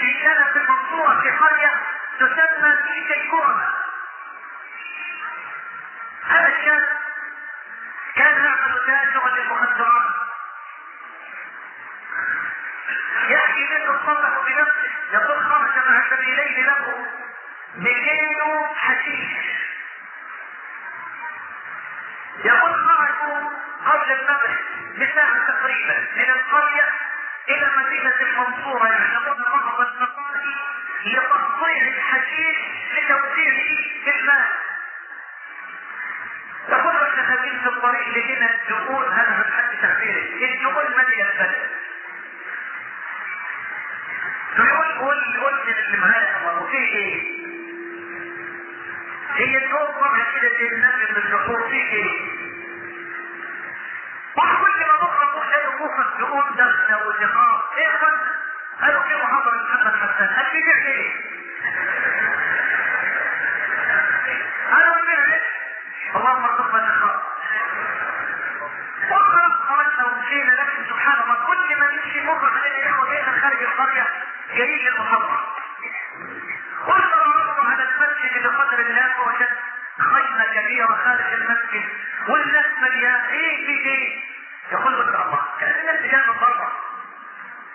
به كان في المنصورة في قرية تسمى في كيكوما هذا الشاب كان يعمل تاجرا للمخدرات يأتي منه الصدق بنفسه يقول خرج مع سبيلين له بكيلو حشيش يقول خرجوا قبل المغرب بساعة تقريبا من القرية إلى مدينة المنصورة يعلمون الطريق لقينا الدخول هذا حد تعبيره الدخول مليء البلد فيقول قول قول من اللي معانا وفي إيه؟ هي مرة كده النبي من الدخول في إيه؟ كبيرة خارج المسجد والناس مليان إيه في إيه؟ يقول له الله كان الناس جاية من بره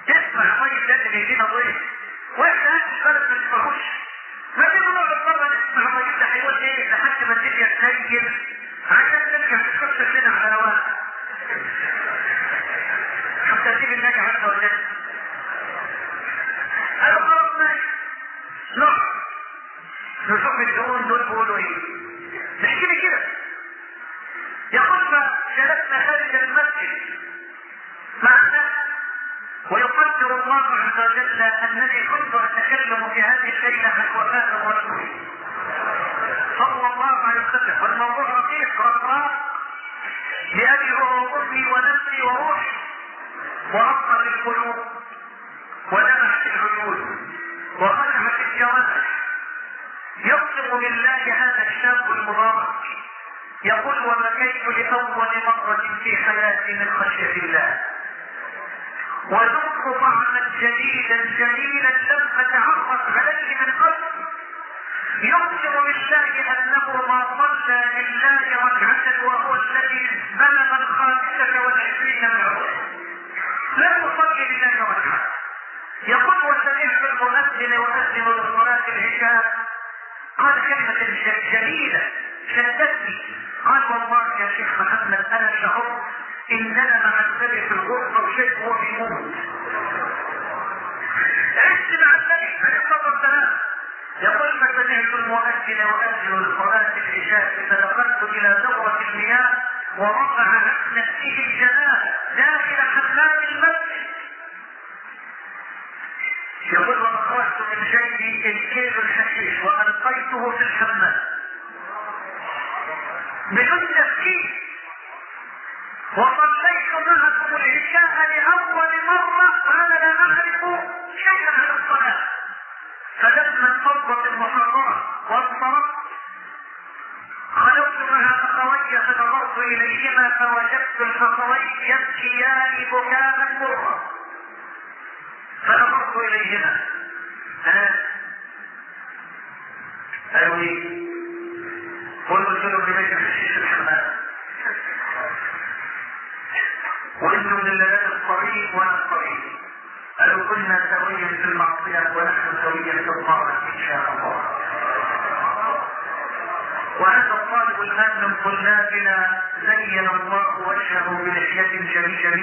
تسمع طيب ده اللي جايبين ضيف وإحنا أهل البلد ما نسمعوش ما تيجي نقعد بره نسمع طيب. ده هيقول إيه لحد ما الدنيا تسيل عشان نرجع نكسر لنا على رواق شوف ترتيب الناجي عز وجل قالوا خلاص ماشي. نقعد نشوف الدهون دول بيقولوا إيه؟ نحكي لي كده يقول فجلسنا خارج المسجد مع الناس ويقدر الله عز وجل أنني كنت أتكلم في هذه الليلة عن وفاة الرسول. صلى الله عليه وسلم. والموضوع رقيق رقراق لأجل أمي ونفسي وروحي. وأبقى القلوب ودمعت العيون. وخشعت الجوارح. يقسم بالله هذا الشاب المبارك يقول وبكيت لأول مرة في حياتي من خشية الله. وذقت طعما جديدا جميلا لم أتعرف عليه من قبل. يقسم بالله أنه ما صلى لله ركعة وهو الذي بلغ الخامسة والعشرين من عمره. لم يصلي لله ركعة يقول وسمعت المؤذن يؤذن لصلاة العشاء. قال كلمة جميلة شدتني قال والله يا شيخ محمد أنا شعرت إننا مع النبي في الغرفة وشيء هو بيموت عشت مع النبي عليه الصلاة والسلام. يقول فسمعت المؤذن يؤذن لصلاه العشاء فدخلت إلى دوره المياه واخرجت من جيبي الكيل الحشيش وألقيته في الحمام. بدون تفكير. وصليت معكم العشاء لأول مرة وأنا لا أعرف شيئا عن الصلاة. فلما انفضت المحاضرة وانصرفت خلوت مع أخوي فنظرت إليهما فوجدت الأخوين يبكيان بكاء مرة. فنظرت إليهما. أنا أروي. قلت له الحشيش الحمام وأنتم للذات الطريق وأنا الطريق قالوا كنا سويا في المعصية ونحن سويا في الطاعة إن شاء الله. وهذا الطالب الآن من طلابنا زين الله وجهه بلحية جميلة.